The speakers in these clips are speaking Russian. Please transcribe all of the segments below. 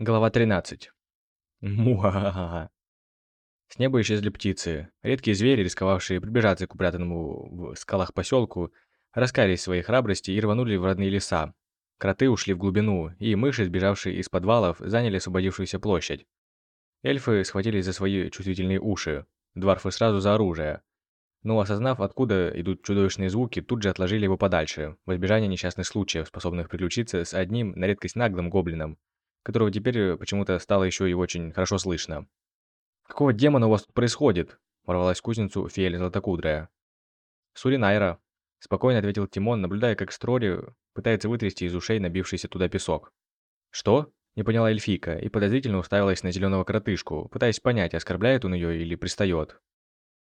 Глава 13. Муа. С неба исчезли птицы. Редкие звери, рисковавшие приближаться к упрятанному в скалах поселку, раскаялись своей храбрости и рванули в родные леса. Кроты ушли в глубину, и мыши, сбежавшие из подвалов, заняли освободившуюся площадь. Эльфы схватились за свои чувствительные уши, дварфы сразу за оружие. Но осознав, откуда идут чудовищные звуки, тут же отложили его подальше, в избежание несчастных случаев, способных приключиться с одним, на редкость наглым гоблином, которого теперь э, почему-то стало еще и очень хорошо слышно. «Какого демона у вас тут происходит?» – ворвалась в кузницу Фиэль Златокудрая. «Суринайра», – спокойно ответил Тимон, наблюдая, как Строри пытается вытрясти из ушей набившийся туда песок. «Что?» – не поняла эльфийка и подозрительно уставилась на зеленого коротышку, пытаясь понять, оскорбляет он ее или пристает.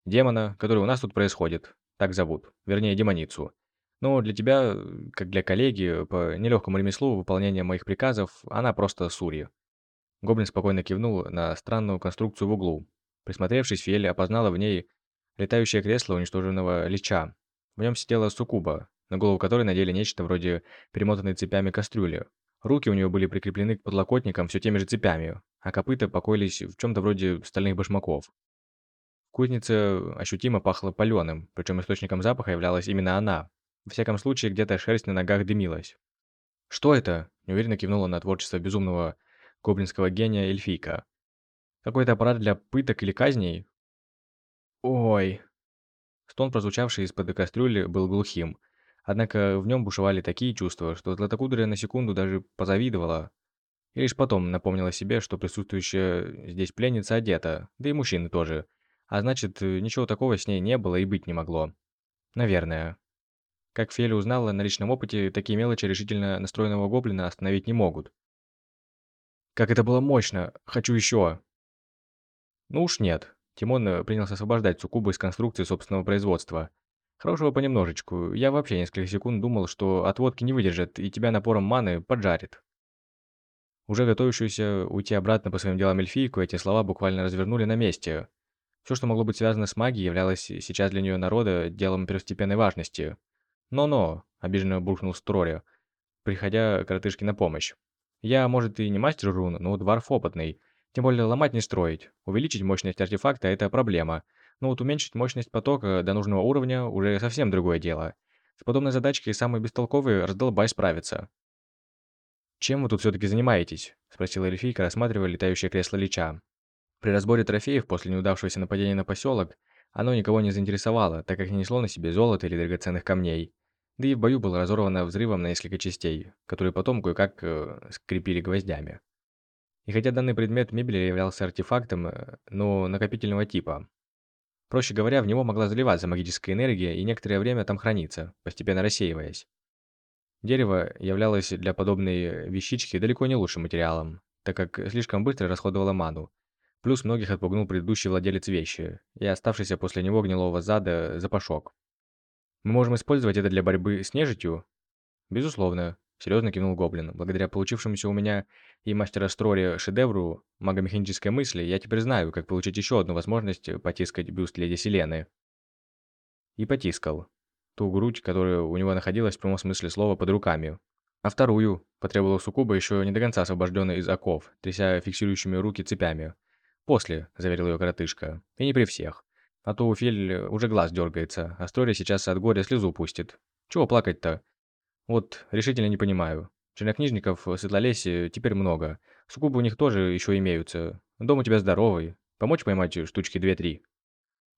«Демона, который у нас тут происходит, так зовут, вернее, демоницу. Но для тебя, как для коллеги, по нелегкому ремеслу выполнения моих приказов, она просто Сури». Гоблин спокойно кивнул на странную конструкцию в углу. Присмотревшись, Фиэль опознала в ней летающее кресло уничтоженного лича. В нем сидела суккуба, на голову которой надели нечто вроде перемотанной цепями кастрюли. Руки у нее были прикреплены к подлокотникам все теми же цепями, а копыта покоились в чем-то вроде стальных башмаков. В кузнице ощутимо пахло паленым, причем источником запаха являлась именно она, во всяком случае, где-то шерсть на ногах дымилась. «Что это?» – неуверенно кивнула на творчество безумного гоблинского гения эльфийка. «Какой-то аппарат для пыток или казней?» «Ой!» Стон, прозвучавший из-под кастрюли, был глухим. Однако в нем бушевали такие чувства, что Златокудрая на секунду даже позавидовала. И лишь потом напомнила себе, что присутствующая здесь пленница одета, да и мужчины тоже. А значит, ничего такого с ней не было и быть не могло. Наверное. Как Феля узнала на личном опыте, такие мелочи решительно настроенного гоблина остановить не могут. Как это было мощно! Хочу еще! Ну уж нет. Тимон э, принялся освобождать Цукубу из конструкции собственного производства. Хорошего понемножечку. Я вообще несколько секунд думал, что отводки не выдержит и тебя напором маны поджарит. Уже готовящуюся уйти обратно по своим делам эльфийку, эти слова буквально развернули на месте. Все, что могло быть связано с магией, являлось сейчас для нее народа делом первостепенной важности. «Но-но», – обиженно буркнул Строри, приходя коротышке на помощь. «Я, может, и не мастер рун, но дворф опытный. Тем более ломать не строить. Увеличить мощность артефакта – это проблема. Но вот уменьшить мощность потока до нужного уровня – уже совсем другое дело. С подобной задачкой самый бестолковый раздолбай справится». «Чем вы тут все-таки занимаетесь?» – спросила эльфийка, рассматривая летающее кресло Лича. При разборе трофеев после неудавшегося нападения на поселок оно никого не заинтересовало, так как не несло на себе золото или драгоценных камней да и в бою было разорвано взрывом на несколько частей, которые потом кое-как э, скрепили гвоздями. И хотя данный предмет мебели являлся артефактом, э, но накопительного типа. Проще говоря, в него могла заливаться магическая энергия и некоторое время там храниться, постепенно рассеиваясь. Дерево являлось для подобной вещички далеко не лучшим материалом, так как слишком быстро расходовало ману. Плюс многих отпугнул предыдущий владелец вещи и оставшийся после него гнилого зада запашок. Мы можем использовать это для борьбы с нежитью? Безусловно, серьезно кивнул Гоблин. Благодаря получившемуся у меня и мастера Строри шедевру магомеханической мысли, я теперь знаю, как получить еще одну возможность потискать бюст леди Селены. И потискал. Ту грудь, которая у него находилась в прямом смысле слова под руками. А вторую потребовала Сукуба, еще не до конца освобожденная из оков, тряся фиксирующими руки цепями. «После», — заверил ее коротышка, — «и не при всех. А то у Фель уже глаз дергается, а Стори сейчас от горя слезу пустит. Чего плакать-то? Вот, решительно не понимаю. Чернокнижников в Светлолесе теперь много. Суккубы у них тоже еще имеются. Дом у тебя здоровый. Помочь поймать штучки две-три?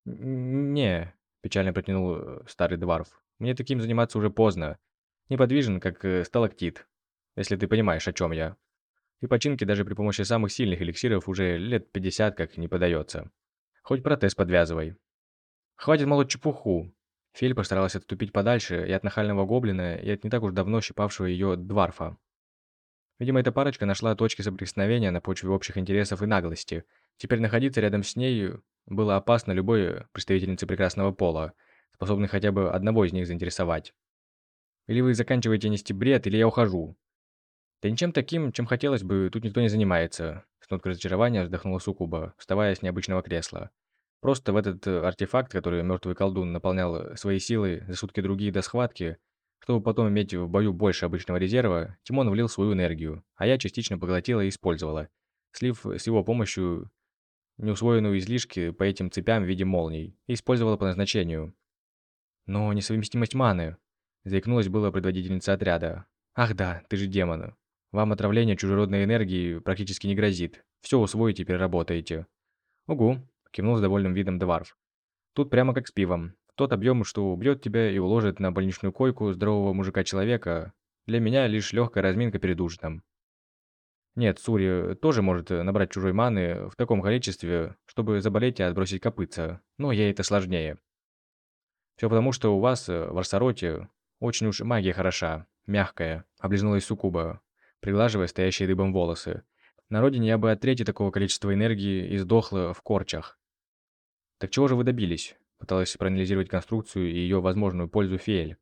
«Не», – печально протянул э, старый дворф. «Мне таким заниматься уже поздно. Неподвижен, как э, сталактит, если ты понимаешь, о чем я. И починки даже при помощи самых сильных эликсиров уже лет 50 как не подается. Хоть протез подвязывай. Хватит молоть чепуху. Фель постаралась отступить подальше и от нахального гоблина, и от не так уж давно щипавшего ее дварфа. Видимо, эта парочка нашла точки соприкосновения на почве общих интересов и наглости. Теперь находиться рядом с ней было опасно любой представительнице прекрасного пола, способной хотя бы одного из них заинтересовать. Или вы заканчиваете нести бред, или я ухожу. Да ничем таким, чем хотелось бы, тут никто не занимается. С ноткой разочарования вздохнула Сукуба, вставая с необычного кресла. Просто в этот э, артефакт, который мертвый колдун наполнял своей силой за сутки другие до схватки, Чтобы потом иметь в бою больше обычного резерва, Тимон влил свою энергию, а я частично поглотила и использовала, слив с его помощью неусвоенную излишки по этим цепям в виде молний и использовала по назначению. Но несовместимость маны. Заикнулась была предводительница отряда. Ах да, ты же демон. Вам отравление чужеродной энергии практически не грозит. Все усвоите и переработаете. Угу, кивнул с довольным видом Дварф. Тут прямо как с пивом. Тот объем, что убьет тебя и уложит на больничную койку здорового мужика-человека, для меня лишь легкая разминка перед ужином. Нет, Сури тоже может набрать чужой маны в таком количестве, чтобы заболеть и отбросить копытца, но ей это сложнее. Все потому, что у вас в Арсароте очень уж магия хороша, мягкая, облизнулась Сукуба, приглаживая стоящие дыбом волосы. На родине я бы от трети такого количества энергии издохла в корчах. Так чего же вы добились? Пыталась проанализировать конструкцию и ее возможную пользу Фиэль.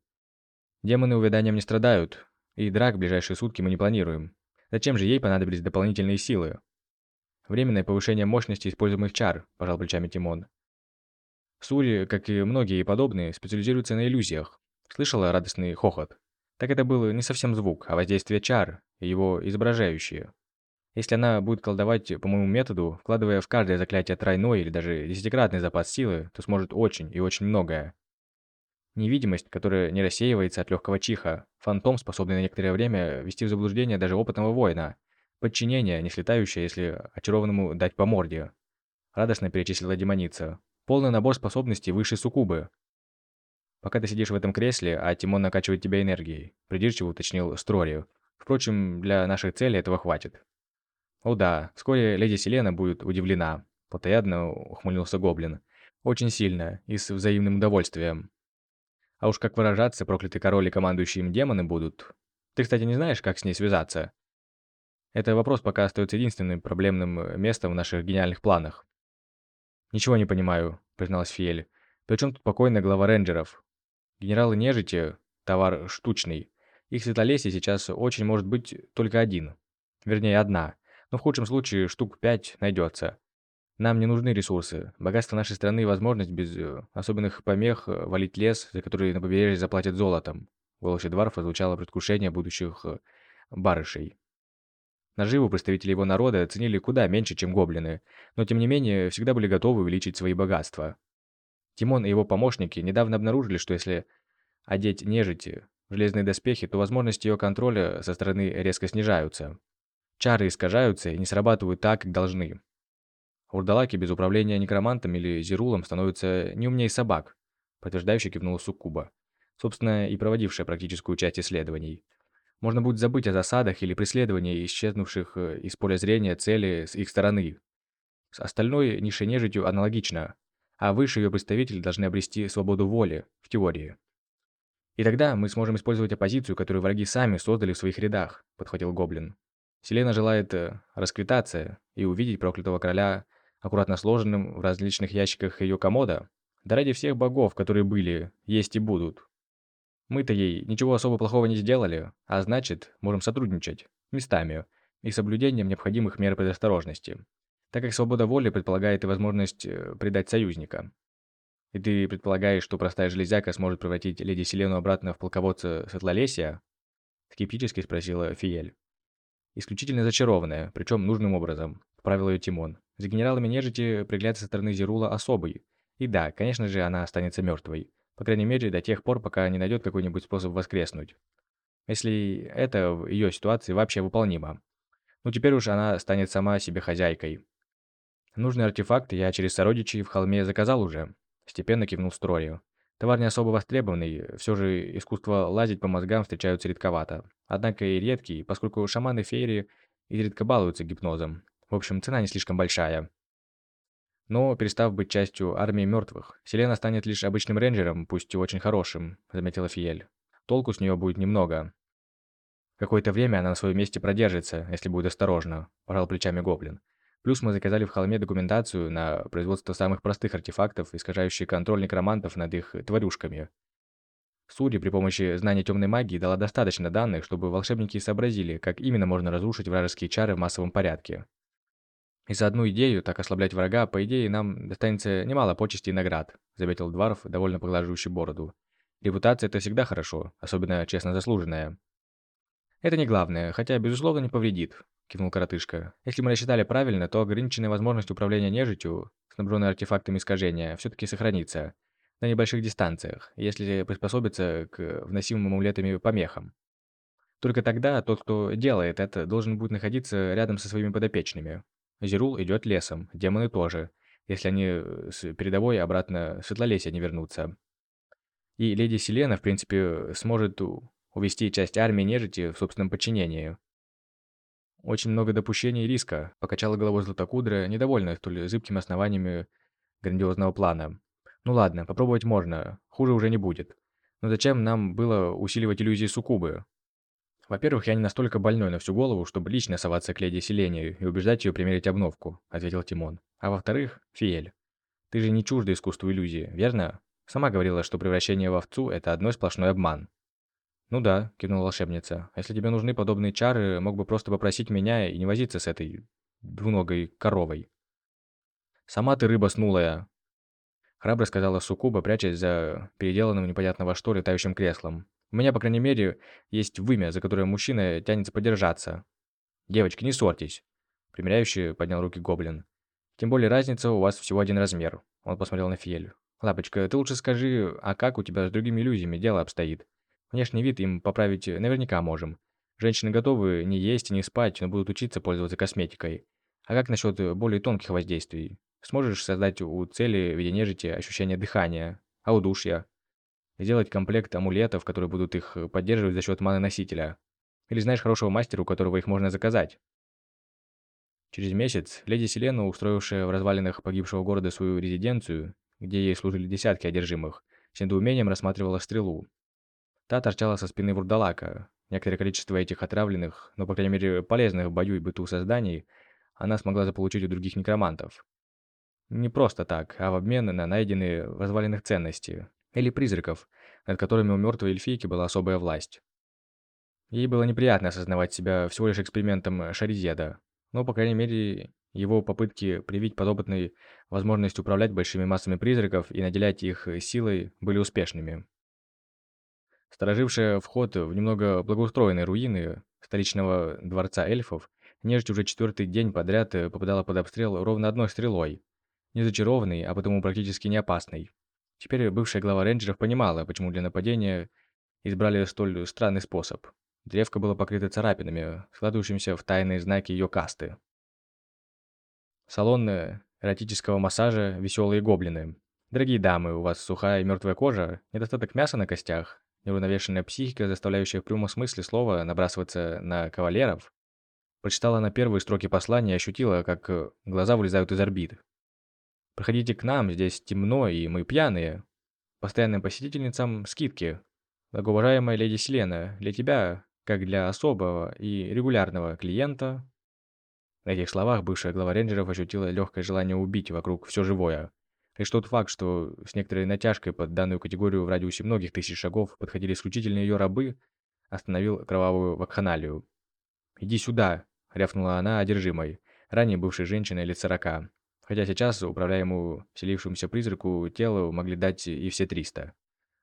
Демоны увяданием не страдают, и драк в ближайшие сутки мы не планируем. Зачем же ей понадобились дополнительные силы? Временное повышение мощности используемых чар, пожал плечами Тимон. Сури, как и многие подобные, специализируются на иллюзиях. Слышала радостный хохот. Так это был не совсем звук, а воздействие чар, его изображающие. Если она будет колдовать по моему методу, вкладывая в каждое заклятие тройной или даже десятикратный запас силы, то сможет очень и очень многое. Невидимость, которая не рассеивается от легкого чиха. Фантом, способный на некоторое время ввести в заблуждение даже опытного воина. Подчинение, не слетающее, если очарованному дать по морде. Радостно перечислила демоница. Полный набор способностей выше суккубы. Пока ты сидишь в этом кресле, а Тимон накачивает тебя энергией, придирчиво уточнил Строри. Впрочем, для наших целей этого хватит. «О да, вскоре леди Селена будет удивлена», – плотоядно ухмыльнулся Гоблин. «Очень сильно и с взаимным удовольствием. А уж как выражаться проклятый король и командующие им демоны будут. Ты, кстати, не знаешь, как с ней связаться?» Это вопрос пока остается единственным проблемным местом в наших гениальных планах. «Ничего не понимаю», – призналась Фиэль. «Причем тут покойная глава рейнджеров? Генералы нежити – товар штучный. Их в Светлолесье сейчас очень может быть только один. Вернее, одна – но в худшем случае штук пять найдется. Нам не нужны ресурсы. Богатство нашей страны возможность без э, особенных помех э, валить лес, за который на побережье заплатят золотом. В голосе Дварфа звучало предвкушение будущих э, барышей. Наживу представители его народа ценили куда меньше, чем гоблины, но тем не менее всегда были готовы увеличить свои богатства. Тимон и его помощники недавно обнаружили, что если одеть нежити в железные доспехи, то возможности ее контроля со стороны резко снижаются. Чары искажаются и не срабатывают так, как должны. Урдалаки без управления некромантом или зирулом становятся не умнее собак, подтверждающе кивнула Суккуба, собственно, и проводившая практическую часть исследований. Можно будет забыть о засадах или преследовании исчезнувших э, из поля зрения цели с их стороны. С остальной низшей нежитью аналогично, а выше ее представители должны обрести свободу воли, в теории. И тогда мы сможем использовать оппозицию, которую враги сами создали в своих рядах, подхватил Гоблин. Селена желает э, расквитаться и увидеть проклятого короля аккуратно сложенным в различных ящиках ее комода. Да ради всех богов, которые были, есть и будут. Мы-то ей ничего особо плохого не сделали, а значит, можем сотрудничать. Местами. И соблюдением необходимых мер предосторожности. Так как свобода воли предполагает и возможность э, предать союзника. И ты предполагаешь, что простая железяка сможет превратить леди Селену обратно в полководца Светлолесия? Скептически спросила Фиель. Исключительно зачарованная, причем нужным образом, поправил ее Тимон. За генералами нежити пригляд со стороны Зерула особый. И да, конечно же, она останется мертвой. По крайней мере, до тех пор, пока не найдет какой-нибудь способ воскреснуть. Если это в ее ситуации вообще выполнимо. Ну теперь уж она станет сама себе хозяйкой. Нужный артефакт я через сородичей в холме заказал уже. Степенно кивнул Строю. Товар не особо востребованный, все же искусство лазить по мозгам встречаются редковато. Однако и редкий, поскольку шаманы феери изредка балуются гипнозом. В общем, цена не слишком большая. Но, перестав быть частью армии мертвых, Селена станет лишь обычным рейнджером, пусть и очень хорошим, заметила Фиель. Толку с нее будет немного. Какое-то время она на своем месте продержится, если будет осторожна, пожал плечами Гоблин. Плюс мы заказали в холме документацию на производство самых простых артефактов, искажающих контроль некромантов над их тварюшками. Сури при помощи знания темной магии дала достаточно данных, чтобы волшебники сообразили, как именно можно разрушить вражеские чары в массовом порядке. И за одну идею так ослаблять врага, по идее, нам достанется немало почестей и наград, заметил Дварф, довольно поглаживающий бороду. Репутация – это всегда хорошо, особенно честно заслуженная. Это не главное, хотя, безусловно, не повредит, кивнул коротышка. Если мы рассчитали правильно, то ограниченная возможность управления нежитью, снабженной артефактами искажения, все-таки сохранится. На небольших дистанциях, если приспособиться к вносимым амулетами помехам. Только тогда тот, кто делает это, должен будет находиться рядом со своими подопечными. Зерул идет лесом, демоны тоже, если они э, с передовой обратно в Светлолесье не вернутся. И леди Селена, в принципе, сможет увести часть армии нежити в собственном подчинении. Очень много допущений и риска, покачала головой Златокудра, недовольная столь зыбкими основаниями грандиозного плана. Ну ладно, попробовать можно, хуже уже не будет. Но зачем нам было усиливать иллюзии суккубы? Во-первых, я не настолько больной на всю голову, чтобы лично соваться к леди Селению и убеждать ее примерить обновку, ответил Тимон. А во-вторых, Фиэль, ты же не чужда искусству иллюзии, верно? Сама говорила, что превращение в овцу – это одной сплошной обман. «Ну да», – кивнула волшебница. «Если тебе нужны подобные чары, мог бы просто попросить меня и не возиться с этой двуногой коровой». «Сама ты рыба снулая», – храбро сказала Сукуба, прячась за переделанным непонятно во что летающим креслом. «У меня, по крайней мере, есть вымя, за которое мужчина тянется подержаться. Девочки, не ссорьтесь», – примеряющий поднял руки гоблин. «Тем более разница у вас всего один размер», – он посмотрел на Фиель. «Лапочка, ты лучше скажи, а как у тебя с другими иллюзиями дело обстоит? Внешний вид им поправить наверняка можем. Женщины готовы не есть и не спать, но будут учиться пользоваться косметикой. А как насчет более тонких воздействий? Сможешь создать у цели в виде нежити ощущение дыхания, а удушья? Сделать комплект амулетов, которые будут их поддерживать за счет маны носителя? Или знаешь хорошего мастера, у которого их можно заказать? Через месяц леди Селена, устроившая в развалинах погибшего города свою резиденцию, где ей служили десятки одержимых, с недоумением рассматривала стрелу. Та торчала со спины вурдалака. Некоторое количество этих отравленных, но, по крайней мере, полезных в бою и быту созданий она смогла заполучить у других некромантов. Не просто так, а в обмен на найденные в ценности, или призраков, над которыми у мертвой эльфийки была особая власть. Ей было неприятно осознавать себя всего лишь экспериментом Шаризеда, но, по крайней мере, его попытки привить подопытной возможность управлять большими массами призраков и наделять их силой были успешными. Сторожившая вход в немного благоустроенные руины столичного дворца эльфов, нежить уже четвертый день подряд попадала под обстрел ровно одной стрелой. Не зачарованной, а потому практически не опасной. Теперь бывшая глава рейнджеров понимала, почему для нападения избрали столь странный способ. Древко было покрыто царапинами, складывающимися в тайные знаки ее касты. Салон эротического массажа «Веселые гоблины». Дорогие дамы, у вас сухая и мертвая кожа, недостаток мяса на костях, неуравновешенная психика, заставляющая в прямом смысле слова набрасываться на кавалеров, прочитала на первые строки послания и ощутила, как э, глаза вылезают из орбит. «Проходите к нам, здесь темно, и мы пьяные. Постоянным посетительницам скидки. Многоуважаемая леди Селена, для тебя, как для особого и регулярного клиента...» На этих словах бывшая глава рейнджеров ощутила легкое желание убить вокруг все живое. Лишь тот факт, что с некоторой натяжкой под данную категорию в радиусе многих тысяч шагов подходили исключительно ее рабы, остановил кровавую вакханалию. «Иди сюда!» — рявкнула она одержимой, ранее бывшей женщиной лет сорока. Хотя сейчас управляемому вселившемуся призраку телу могли дать и все триста.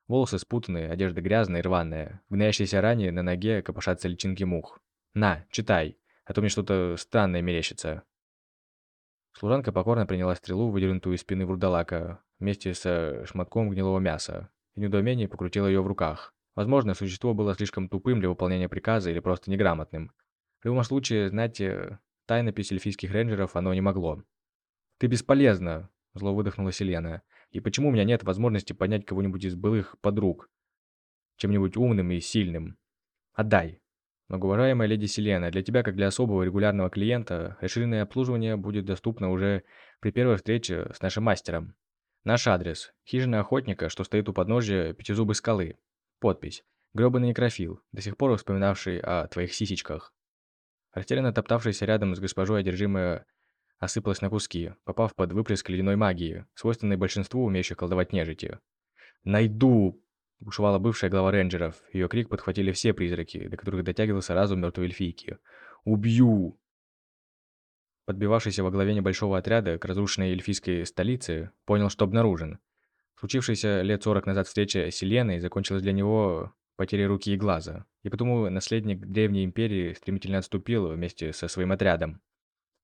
Волосы спутанные, одежда грязная и рваная. В гноящейся ране на ноге копошатся личинки мух. «На, читай, а то мне что-то странное мерещится». Служанка покорно приняла стрелу, выдернутую из спины вурдалака, вместе с шматком гнилого мяса, и в покрутила ее в руках. Возможно, существо было слишком тупым для выполнения приказа или просто неграмотным. В любом случае, знать э, тайнопись эльфийских рейнджеров оно не могло. «Ты бесполезна!» – зло выдохнула Селена. «И почему у меня нет возможности поднять кого-нибудь из былых подруг? Чем-нибудь умным и сильным? Отдай!» Многоуважаемая леди Селена, для тебя, как для особого регулярного клиента, расширенное обслуживание будет доступно уже при первой встрече с нашим мастером. Наш адрес – хижина охотника, что стоит у подножия пятизубой скалы. Подпись – грёбаный некрофил, до сих пор вспоминавший о твоих сисечках. Растерянно топтавшаяся рядом с госпожой одержимая осыпалась на куски, попав под выплеск ледяной магии, свойственной большинству умеющих колдовать нежити. «Найду!» Бушевала бывшая глава рейнджеров. Ее крик подхватили все призраки, до которых дотягивался разум мертвой эльфийки. «Убью!» Подбивавшийся во главе небольшого отряда к разрушенной эльфийской столице, понял, что обнаружен. Случившаяся лет 40 назад встреча с Селеной закончилась для него потерей руки и глаза, и потому наследник древней империи стремительно отступил вместе со своим отрядом.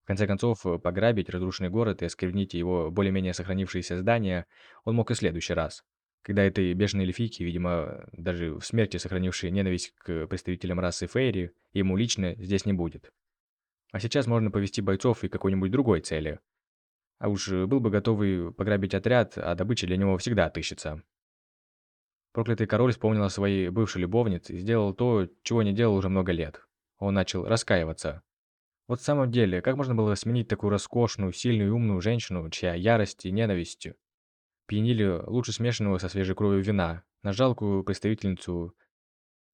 В конце концов, пограбить разрушенный город и осквернить его более-менее сохранившиеся здания он мог и в следующий раз, когда этой бешеной эльфийки, видимо, даже в смерти сохранившей ненависть к представителям расы Фейри, ему лично здесь не будет. А сейчас можно повести бойцов и какой-нибудь другой цели. А уж был бы готовый пограбить отряд, а добыча для него всегда отыщется. Проклятый король вспомнил о своей бывшей любовнице и сделал то, чего не делал уже много лет. Он начал раскаиваться. Вот в самом деле, как можно было сменить такую роскошную, сильную и умную женщину, чья ярость и ненависть пьянили лучше смешанного со свежей кровью вина, на жалкую представительницу,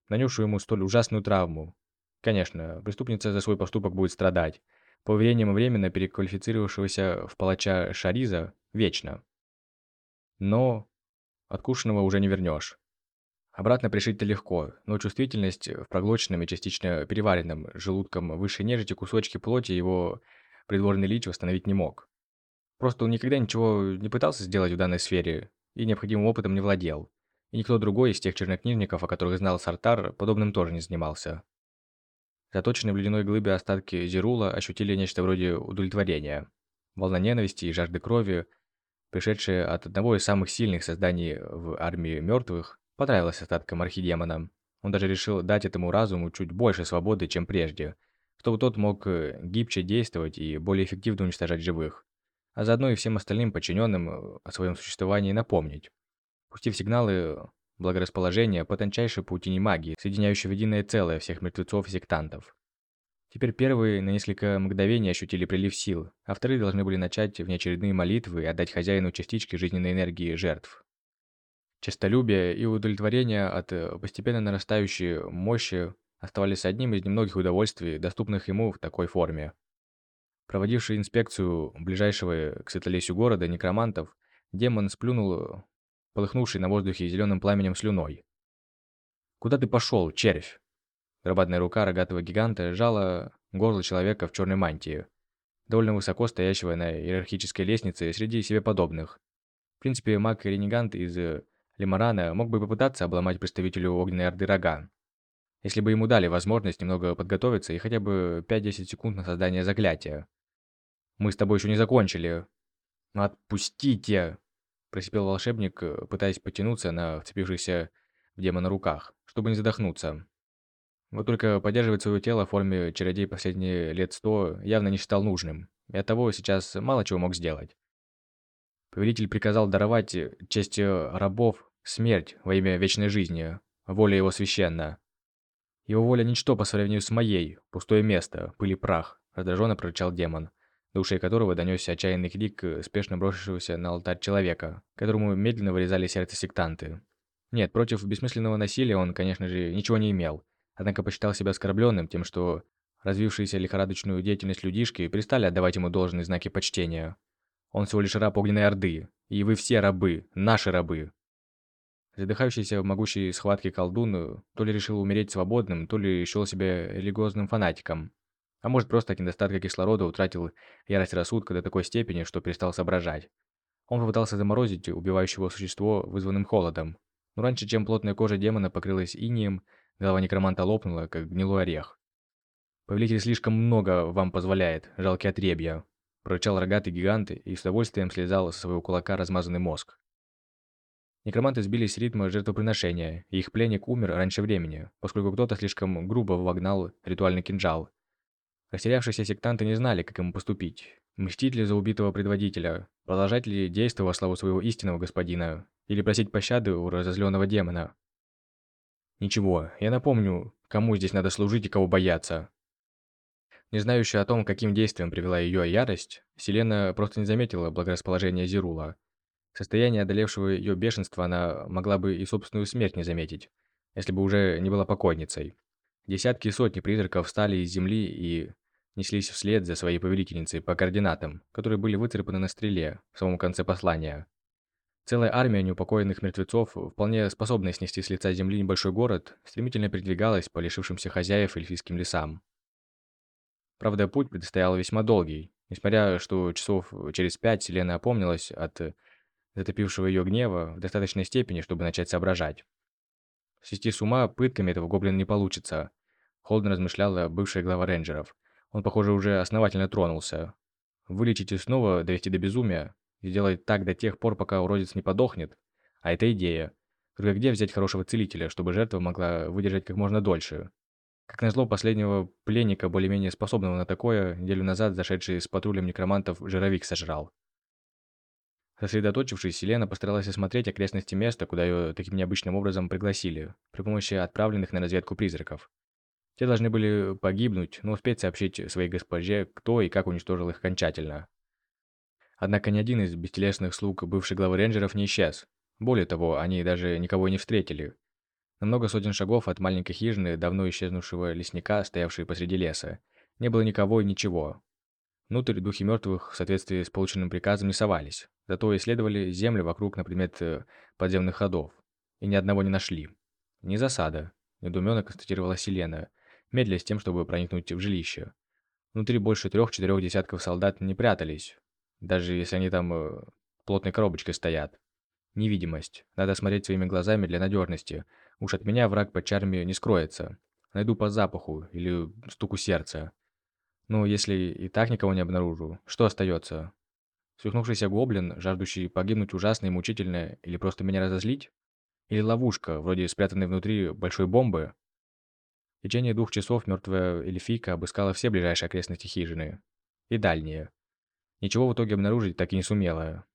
нанесшую ему столь ужасную травму? Конечно, преступница за свой поступок будет страдать. По уверениям временно переквалифицировавшегося в палача Шариза, вечно. Но откушенного уже не вернешь. Обратно пришить-то легко, но чувствительность в проглоченном и частично переваренном желудком высшей нежити кусочки плоти его придворный лич восстановить не мог. Просто он никогда ничего не пытался сделать в данной сфере и необходимым опытом не владел. И никто другой из тех чернокнижников, о которых знал Сартар, подобным тоже не занимался. Заточенные в ледяной глыбе остатки Зерула ощутили нечто вроде удовлетворения. Волна ненависти и жажды крови, пришедшая от одного из самых сильных созданий в армии мертвых, Понравилось остаткам архидемона. Он даже решил дать этому разуму чуть больше свободы, чем прежде, чтобы тот мог э, гибче действовать и более эффективно уничтожать живых, а заодно и всем остальным подчиненным э, о своем существовании напомнить. Пустив сигналы благорасположения по тончайшей паутине магии, соединяющей в единое целое всех мертвецов и сектантов. Теперь первые на несколько мгновений ощутили прилив сил, а вторые должны были начать внеочередные молитвы и отдать хозяину частички жизненной энергии жертв. Честолюбие и удовлетворение от э, постепенно нарастающей мощи оставались одним из немногих удовольствий, доступных ему в такой форме. Проводивший инспекцию ближайшего к светлолесью города некромантов, демон сплюнул полыхнувший на воздухе зеленым пламенем слюной. «Куда ты пошел, червь?» Громадная рука рогатого гиганта сжала горло человека в черной мантии, довольно высоко стоящего на иерархической лестнице среди себе подобных. В принципе, маг и ренегант из э, Лимарана мог бы попытаться обломать представителю Огненной Орды рога. Если бы ему дали возможность немного подготовиться и хотя бы 5-10 секунд на создание заклятия. «Мы с тобой еще не закончили». «Отпустите!» – просипел волшебник, пытаясь потянуться на вцепившихся в демона руках, чтобы не задохнуться. Вот только поддерживать свое тело в форме чародей последние лет сто явно не считал нужным, и оттого сейчас мало чего мог сделать. Повелитель приказал даровать чести рабов Смерть во имя вечной жизни. Воля его священна. Его воля ничто по сравнению с моей. Пустое место, пыль и прах. Раздраженно прорычал демон, до ушей которого донесся отчаянный крик спешно брошившегося на алтарь человека, которому медленно вырезали сердце сектанты. Нет, против бессмысленного насилия он, конечно же, ничего не имел, однако посчитал себя оскорбленным тем, что развившиеся лихорадочную деятельность людишки перестали отдавать ему должные знаки почтения. Он всего лишь раб огненной орды, и вы все рабы, наши рабы. Задыхающийся в могучей схватке колдун э, то ли решил умереть свободным, то ли счел себя религиозным фанатиком. А может, просто от недостатка кислорода утратил ярость рассудка до такой степени, что перестал соображать. Он попытался заморозить убивающего существо вызванным холодом. Но раньше, чем плотная кожа демона покрылась инием, голова некроманта лопнула, как гнилой орех. «Повелитель слишком много вам позволяет, жалкие отребья», – прорычал рогатый гигант и с удовольствием слезал со своего кулака размазанный мозг. Некроманты сбились с ритма жертвоприношения, и их пленник умер раньше времени, поскольку кто-то слишком грубо вогнал ритуальный кинжал. Растерявшиеся сектанты не знали, как ему поступить. Мстить ли за убитого предводителя? Продолжать ли действие во славу своего истинного господина? Или просить пощады у разозленного демона? Ничего, я напомню, кому здесь надо служить и кого бояться. Не знающая о том, каким действием привела ее ярость, Селена просто не заметила благорасположения Зирула. В состоянии одолевшего ее бешенства она могла бы и собственную смерть не заметить, если бы уже не была покойницей. Десятки и сотни призраков встали из земли и неслись вслед за своей повелительницей по координатам, которые были выцарапаны на стреле в самом конце послания. Целая армия неупокоенных мертвецов, вполне способная снести с лица земли небольшой город, стремительно передвигалась по лишившимся хозяев эльфийским лесам. Правда, путь предстоял весьма долгий, несмотря что часов через пять Селена опомнилась от затопившего ее гнева в достаточной степени, чтобы начать соображать. Свести с ума пытками этого гоблина не получится. Холден размышляла бывшая глава рейнджеров. Он, похоже, уже основательно тронулся. Вылечить и снова довести до безумия, и делать так до тех пор, пока уродец не подохнет. А это идея. Только где взять хорошего целителя, чтобы жертва могла выдержать как можно дольше? Как назло, последнего пленника, более-менее способного на такое, неделю назад зашедший с патрулем некромантов жировик сожрал. Сосредоточившись, Селена постаралась осмотреть окрестности места, куда ее таким необычным образом пригласили, при помощи отправленных на разведку призраков. Те должны были погибнуть, но успеть сообщить своей госпоже, кто и как уничтожил их окончательно. Однако ни один из бестелесных слуг бывших главы рейнджеров не исчез. Более того, они даже никого не встретили. На много сотен шагов от маленькой хижины, давно исчезнувшего лесника, стоявшей посреди леса, не было никого и ничего. Внутрь духи мертвых в соответствии с полученным приказом не совались, зато исследовали землю вокруг на предмет э, подземных ходов. И ни одного не нашли. Не засада, недоуменно констатировала Селена, медля с тем, чтобы проникнуть в жилище. Внутри больше трех-четырех десятков солдат не прятались, даже если они там э, плотной коробочкой стоят. Невидимость. Надо смотреть своими глазами для надежности, Уж от меня враг по чарме не скроется. Найду по запаху или стуку сердца. Ну, если и так никого не обнаружу, что остается? Свихнувшийся гоблин, жаждущий погибнуть ужасно и мучительно, или просто меня разозлить? Или ловушка, вроде спрятанной внутри большой бомбы? В течение двух часов мертвая эльфийка обыскала все ближайшие окрестности хижины. И дальние. Ничего в итоге обнаружить так и не сумела.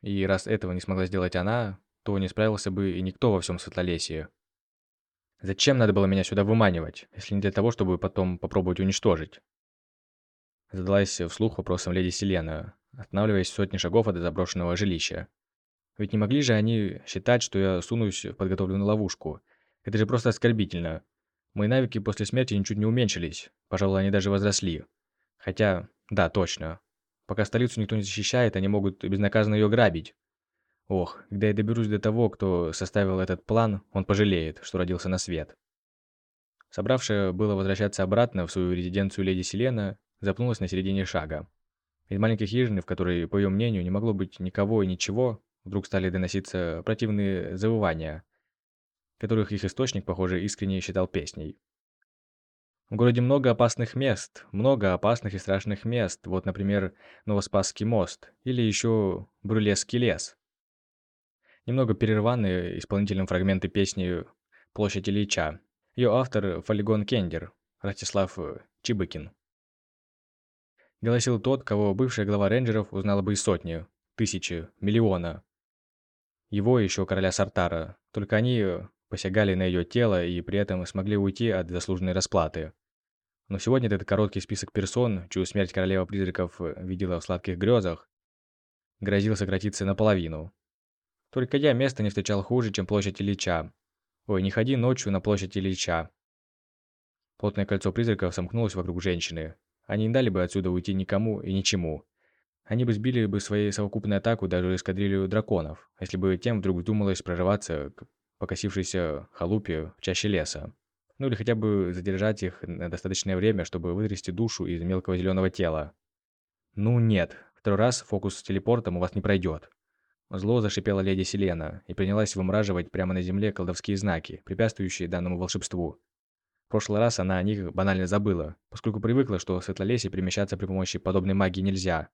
И раз этого не смогла сделать она, то не справился бы и никто во всем Светлолесье. Зачем надо было меня сюда выманивать, если не для того, чтобы потом попробовать уничтожить? Задалась вслух вопросом леди Селена, останавливаясь сотни шагов от заброшенного жилища. Ведь не могли же они считать, что я сунусь в подготовленную ловушку. Это же просто оскорбительно. Мои навыки после смерти ничуть не уменьшились. Пожалуй, они даже возросли. Хотя, да, точно. Пока столицу никто не защищает, они могут безнаказанно ее грабить. Ох, когда я доберусь до того, кто составил этот план, он пожалеет, что родился на свет. Собравшая было возвращаться обратно в свою резиденцию леди Селена, запнулась на середине шага. Из маленькой хижины, в которой, по ее мнению, не могло быть никого и ничего, вдруг стали доноситься противные завывания, которых их источник, похоже, искренне считал песней. В городе много опасных мест, много опасных и страшных мест, вот, например, Новоспасский мост или еще Брулесский лес немного перерваны исполнителем фрагменты песни «Площадь Ильича». Ее автор – Фолигон Кендер, Ростислав Чибыкин. Голосил тот, кого бывшая глава рейнджеров узнала бы из сотни, тысячи, миллиона. Его еще короля Сартара, только они посягали на ее тело и при этом смогли уйти от заслуженной расплаты. Но сегодня этот короткий список персон, чью смерть королева призраков э, видела в сладких грезах, грозил сократиться наполовину. Только я места не встречал хуже, чем площадь Ильича. Ой, не ходи ночью на площадь Ильича. Плотное кольцо призраков сомкнулось вокруг женщины. Они не дали бы отсюда уйти никому и ничему. Они бы сбили бы своей совокупной атаку даже эскадрилью драконов, если бы тем вдруг вздумалось прорываться к покосившейся халупе в чаще леса. Ну или хотя бы задержать их на достаточное время, чтобы вытрясти душу из мелкого зеленого тела. Ну нет, второй раз фокус с телепортом у вас не пройдет. Зло зашипела леди Селена и принялась вымораживать прямо на земле колдовские знаки, препятствующие данному волшебству. В прошлый раз она о них банально забыла, поскольку привыкла, что в Светлолесье перемещаться при помощи подобной магии нельзя.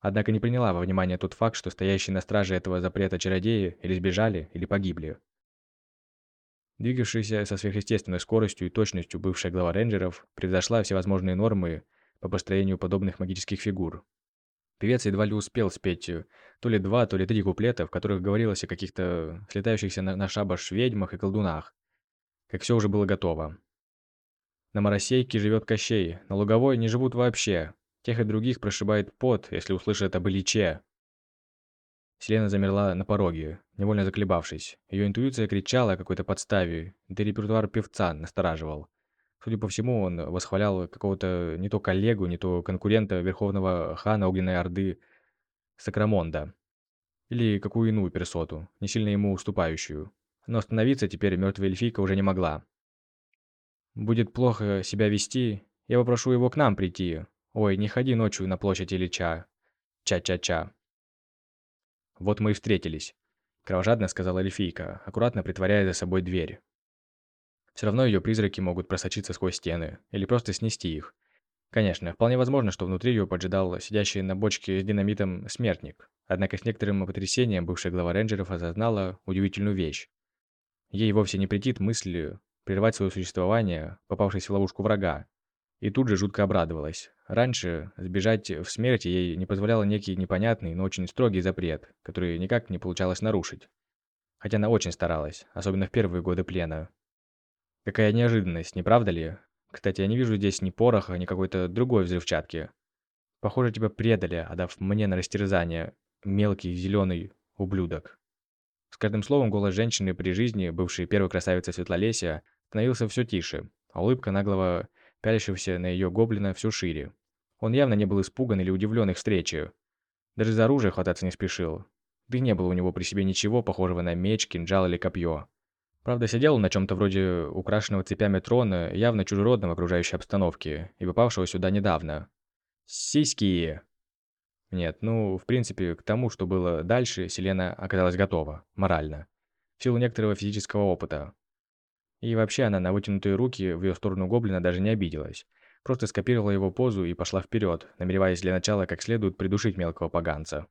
Однако не приняла во внимание тот факт, что стоящие на страже этого запрета чародеи или сбежали, или погибли. Двигавшаяся со сверхъестественной скоростью и точностью бывшая глава рейнджеров превзошла всевозможные нормы по построению подобных магических фигур, Певец едва ли успел спеть э, то ли два, то ли три куплета, в которых говорилось о каких-то слетающихся на, на шабаш ведьмах и колдунах. Как все уже было готово. На Моросейке живет Кощей, на Луговой не живут вообще. Тех и других прошибает пот, если услышат об Ильиче. Селена замерла на пороге, невольно заколебавшись. Ее интуиция кричала о какой-то подставе, да репертуар певца настораживал. Судя по всему, он восхвалял какого-то не то коллегу, не то конкурента верховного хана Огненной Орды Сакрамонда. Или какую иную персоту, не сильно ему уступающую. Но остановиться теперь мертвая эльфийка уже не могла. «Будет плохо себя вести, я попрошу его к нам прийти. Ой, не ходи ночью на площадь Ильича. Ча-ча-ча». Вот мы и встретились», — кровожадно сказала эльфийка, аккуратно притворяя за собой дверь. Все равно ее призраки могут просочиться сквозь стены, или просто снести их. Конечно, вполне возможно, что внутри ее поджидал сидящий на бочке с динамитом смертник. Однако с некоторым потрясением бывшая глава рейнджеров осознала удивительную вещь. Ей вовсе не претит мысль прервать свое существование, попавшись в ловушку врага. И тут же жутко обрадовалась. Раньше сбежать в смерти ей не позволял некий непонятный, но очень строгий запрет, который никак не получалось нарушить. Хотя она очень старалась, особенно в первые годы плена. Какая неожиданность, не правда ли? Кстати, я не вижу здесь ни пороха, ни какой-то другой взрывчатки. Похоже, тебя предали, отдав мне на растерзание, мелкий зеленый ублюдок. С каждым словом голос женщины при жизни, бывшей первой красавицы Светлолесия, становился все тише, а улыбка наглого, пялящегося на ее гоблина, все шире. Он явно не был испуган или удивлен их встречей. Даже за оружие хвататься не спешил. Да и не было у него при себе ничего похожего на меч, кинжал или копье. Правда, сидел он на чем-то вроде украшенного цепями трона, явно чужеродного окружающей обстановке, и попавшего сюда недавно. Сиськи! Нет, ну, в принципе, к тому, что было дальше, Селена оказалась готова, морально. В силу некоторого физического опыта. И вообще она на вытянутые руки в ее сторону гоблина даже не обиделась. Просто скопировала его позу и пошла вперед, намереваясь для начала как следует придушить мелкого поганца.